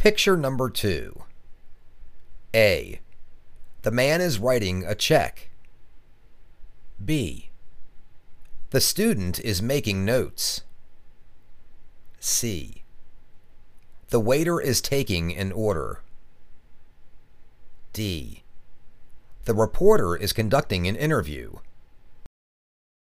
Picture number two. A. The man is writing a check. B. The student is making notes. C. The waiter is taking an order. D. The reporter is conducting an interview.